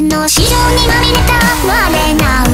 の城にまみれた我な